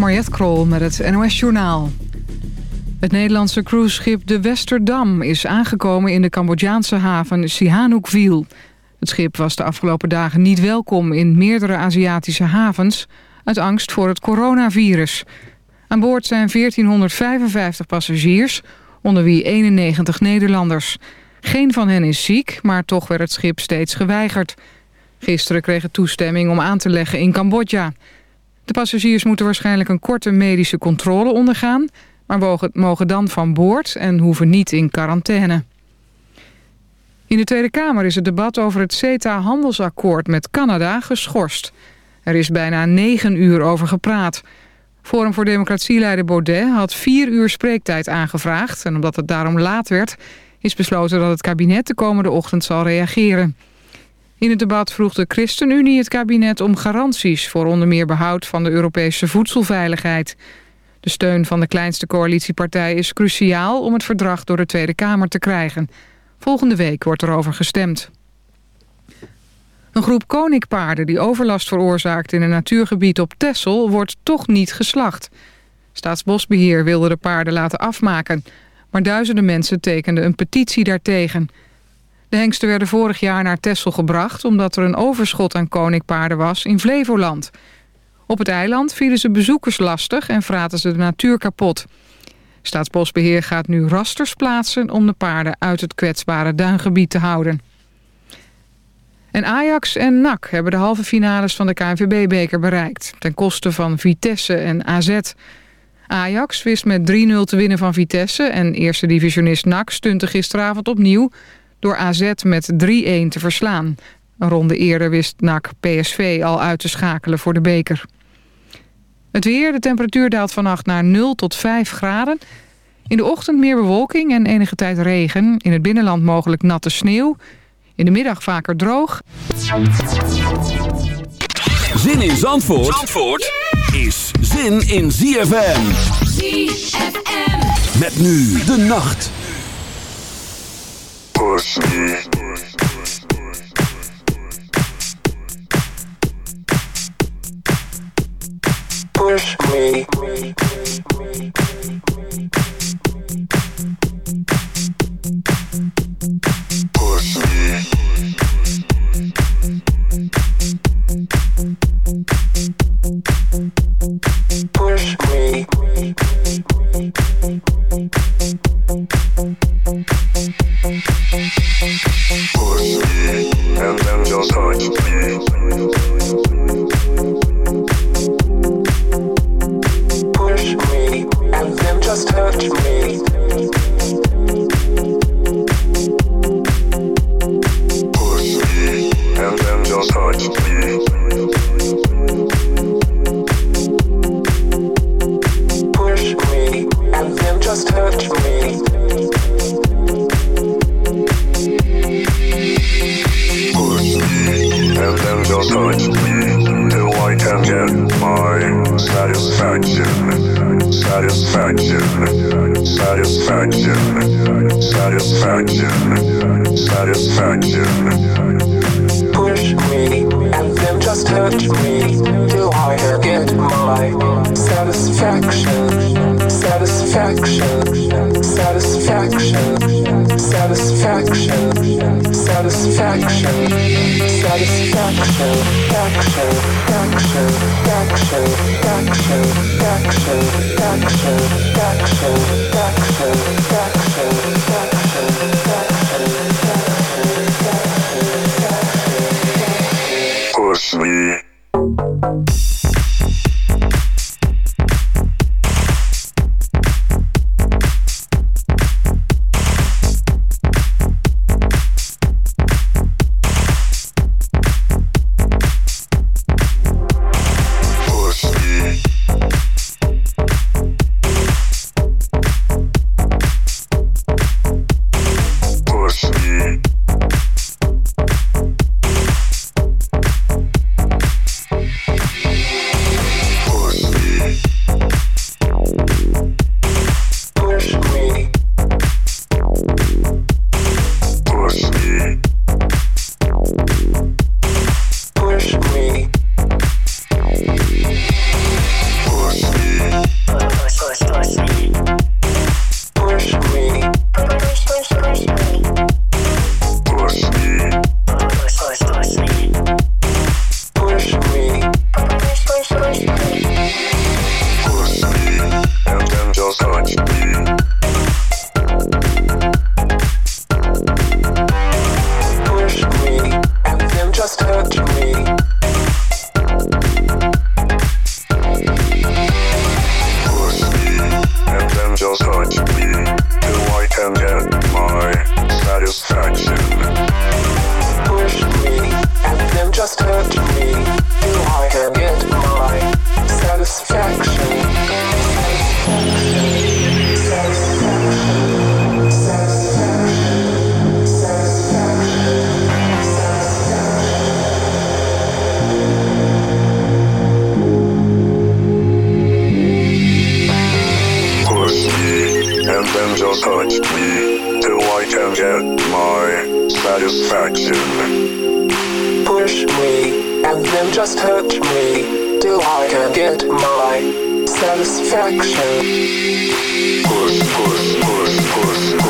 Mariette Krol met het NOS Journaal. Het Nederlandse cruiseschip de Westerdam is aangekomen in de Cambodjaanse haven Sihanoukville. Het schip was de afgelopen dagen niet welkom in meerdere Aziatische havens... uit angst voor het coronavirus. Aan boord zijn 1455 passagiers, onder wie 91 Nederlanders. Geen van hen is ziek, maar toch werd het schip steeds geweigerd. Gisteren kreeg het toestemming om aan te leggen in Cambodja... De passagiers moeten waarschijnlijk een korte medische controle ondergaan... maar mogen dan van boord en hoeven niet in quarantaine. In de Tweede Kamer is het debat over het CETA-handelsakkoord met Canada geschorst. Er is bijna negen uur over gepraat. Forum voor Democratie-leider Baudet had vier uur spreektijd aangevraagd... en omdat het daarom laat werd, is besloten dat het kabinet de komende ochtend zal reageren. In het debat vroeg de ChristenUnie het kabinet om garanties... voor onder meer behoud van de Europese voedselveiligheid. De steun van de kleinste coalitiepartij is cruciaal... om het verdrag door de Tweede Kamer te krijgen. Volgende week wordt erover gestemd. Een groep koninkpaarden die overlast veroorzaakt in een natuurgebied op Texel... wordt toch niet geslacht. Staatsbosbeheer wilde de paarden laten afmaken... maar duizenden mensen tekenden een petitie daartegen... De hengsten werden vorig jaar naar Texel gebracht... omdat er een overschot aan koninkpaarden was in Flevoland. Op het eiland vielen ze bezoekers lastig en vraten ze de natuur kapot. Staatsbosbeheer gaat nu rasters plaatsen... om de paarden uit het kwetsbare duingebied te houden. En Ajax en NAC hebben de halve finales van de KNVB-beker bereikt... ten koste van Vitesse en AZ... Ajax wist met 3-0 te winnen van Vitesse... en eerste divisionist NAC stunte gisteravond opnieuw door AZ met 3-1 te verslaan. Een ronde eerder wist NAC PSV al uit te schakelen voor de beker. Het weer, de temperatuur daalt vannacht naar 0 tot 5 graden. In de ochtend meer bewolking en enige tijd regen. In het binnenland mogelijk natte sneeuw. In de middag vaker droog. Zin in Zandvoort, Zandvoort is zin in ZFM. ZFM. Met nu de nacht. push me. Push me. Push me. Push me. Push me and then just touch me. satisfaction, satisfaction, satisfaction, satisfaction. Push me. And then just me. I my satisfaction, satisfaction. Курс just hurt me. Do I can get my satisfaction? Satisfaction. Satisfaction. Satisfaction. and then just touch me till I can get my satisfaction push me, and then just hurt me, till I can get my satisfaction. Push, push, push, push, push.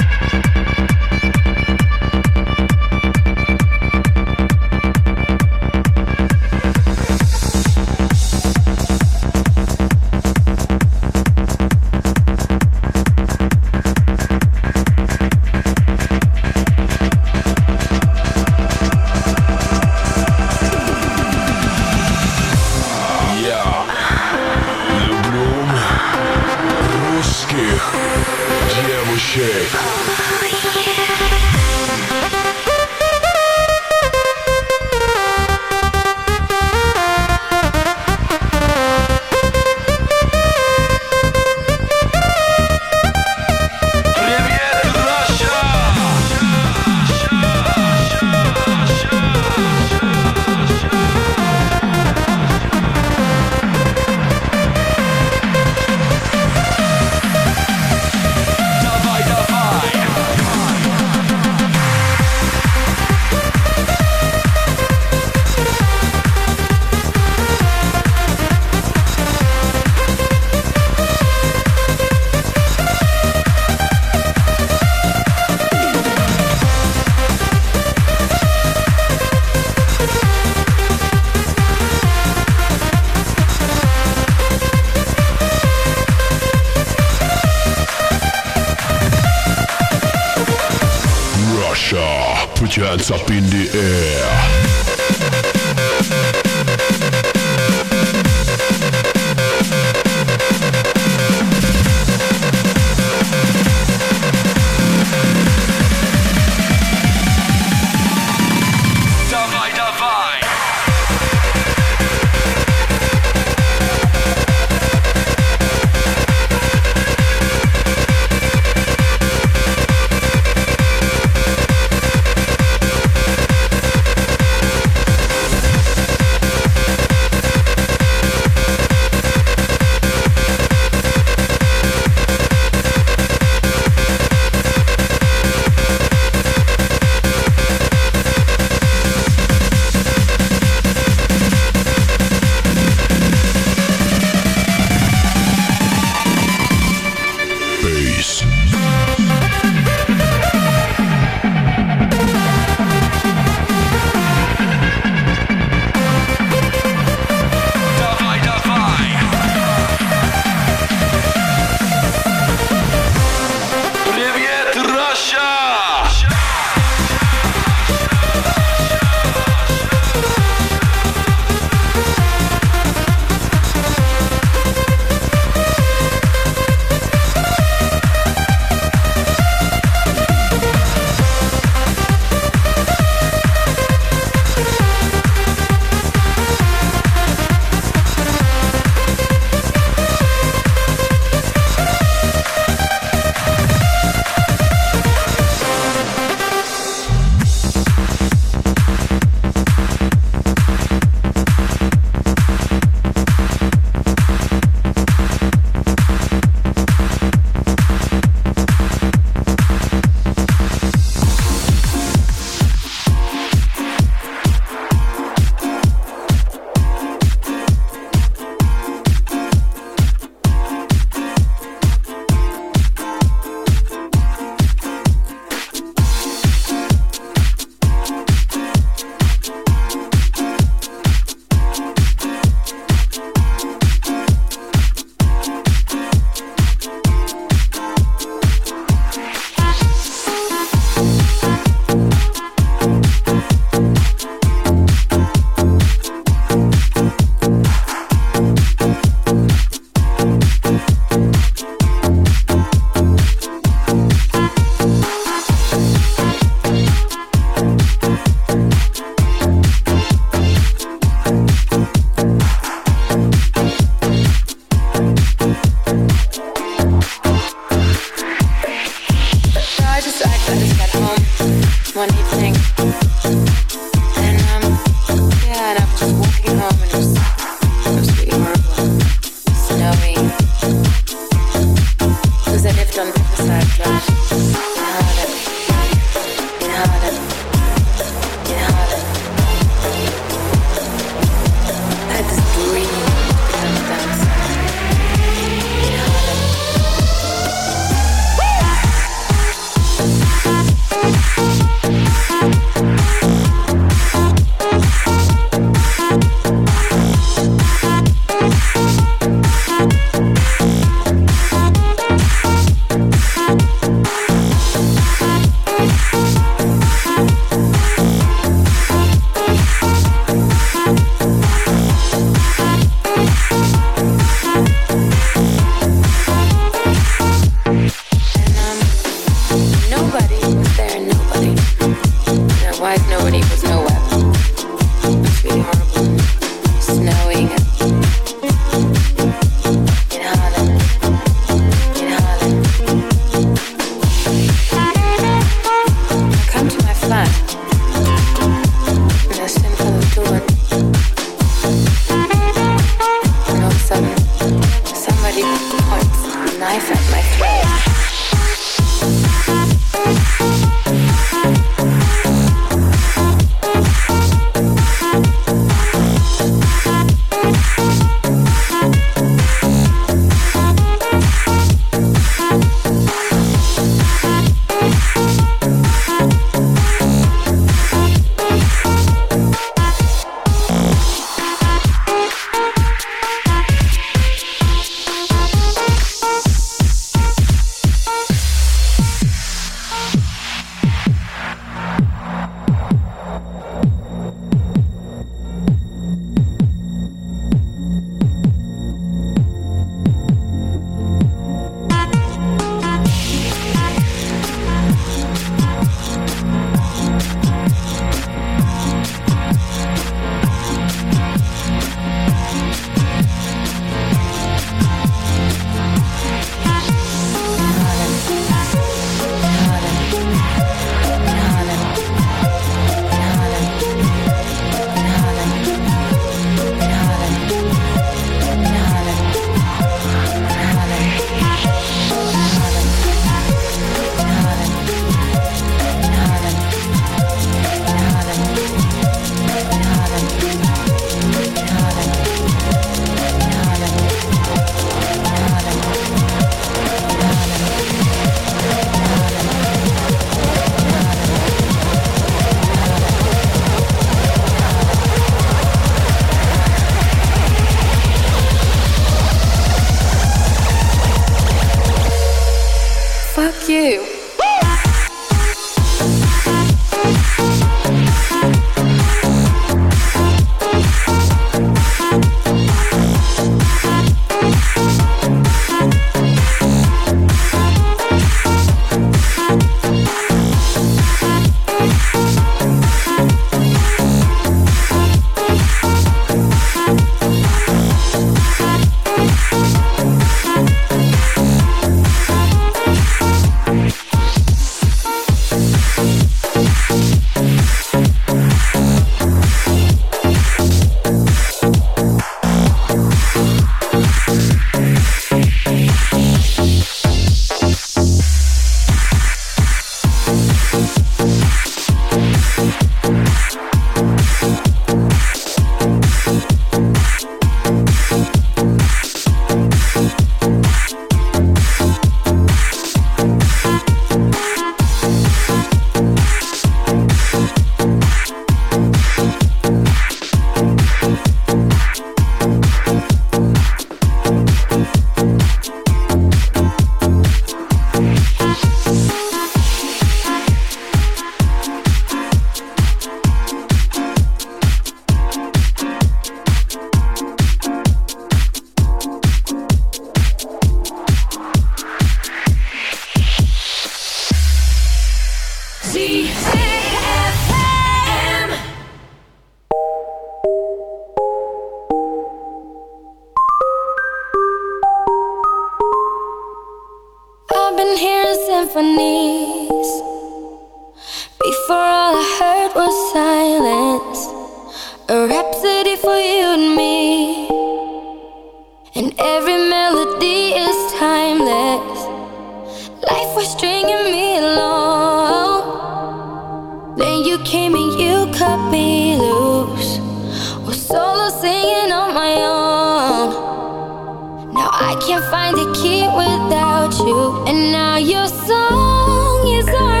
find a key without you, and now your song is ours.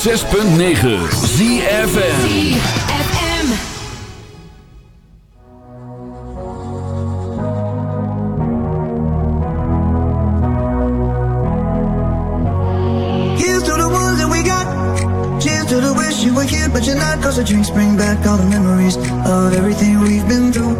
106.9 ZFN But you're not cause the drinks bring back all the memories Of everything we've been through.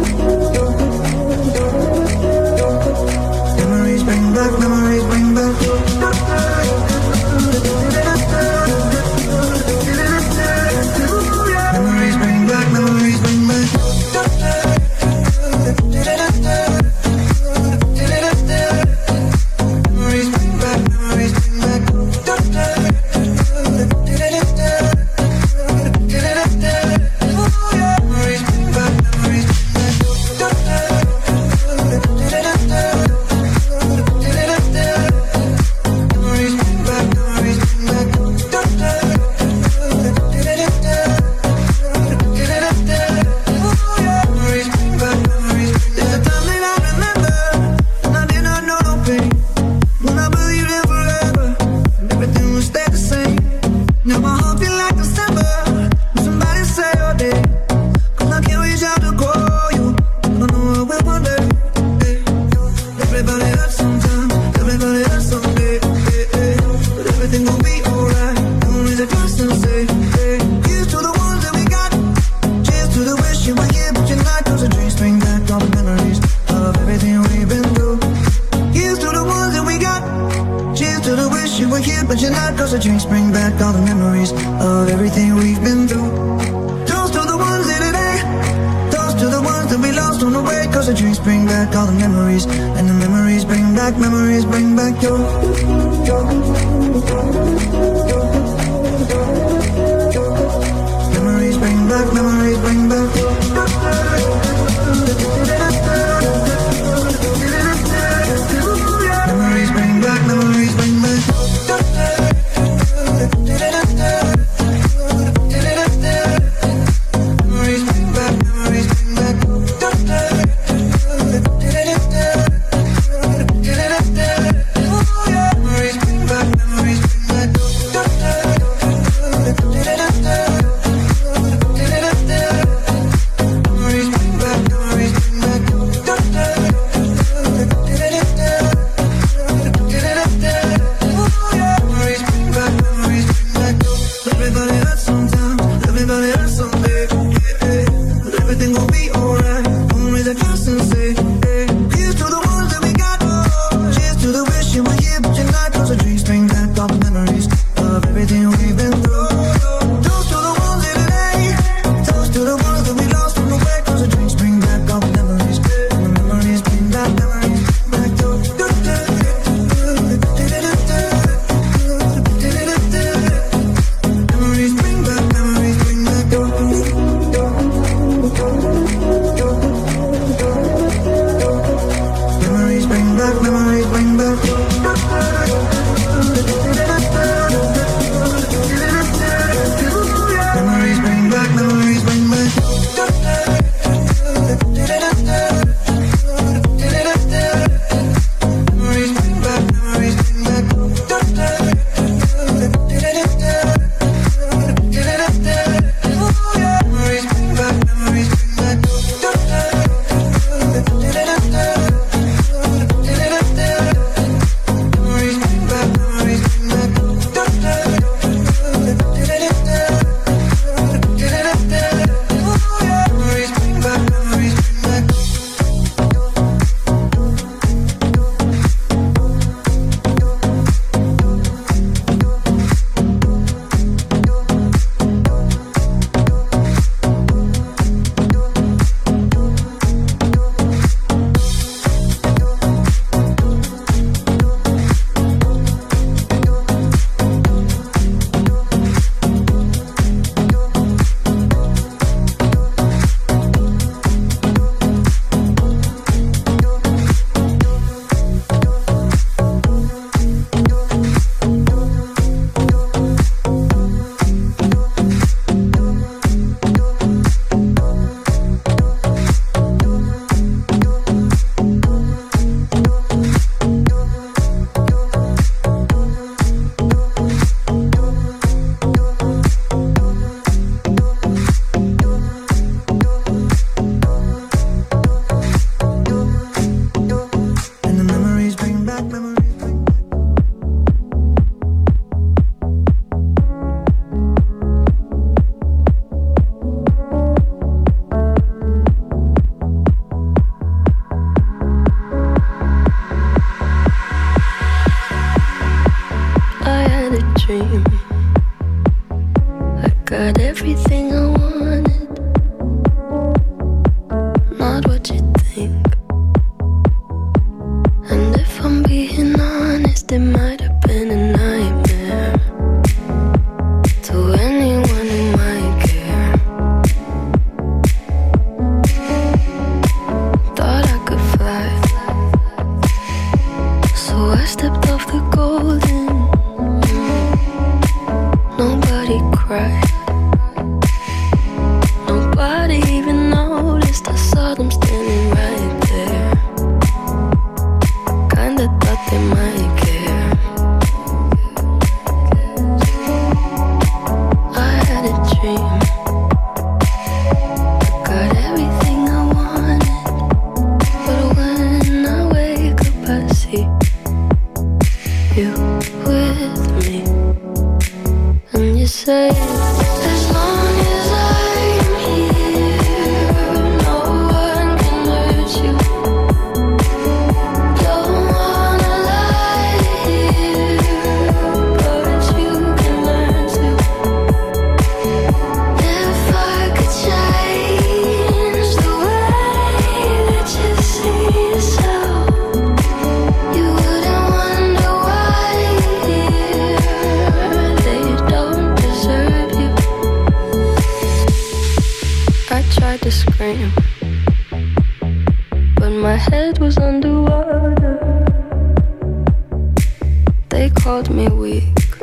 called me weak.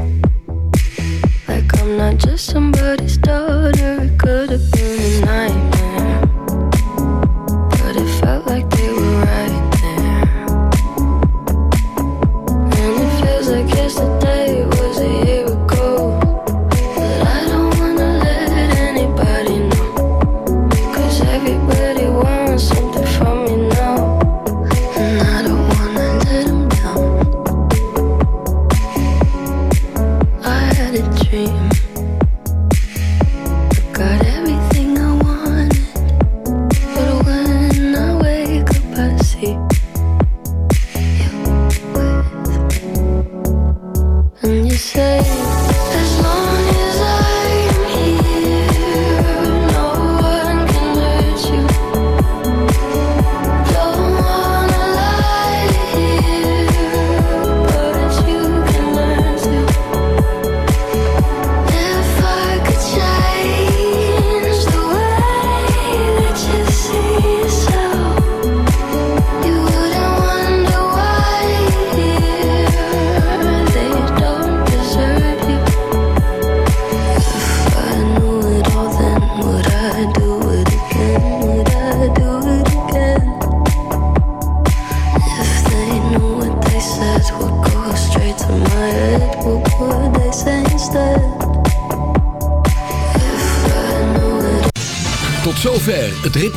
Like I'm not just somebody's daughter, it could have been a knife.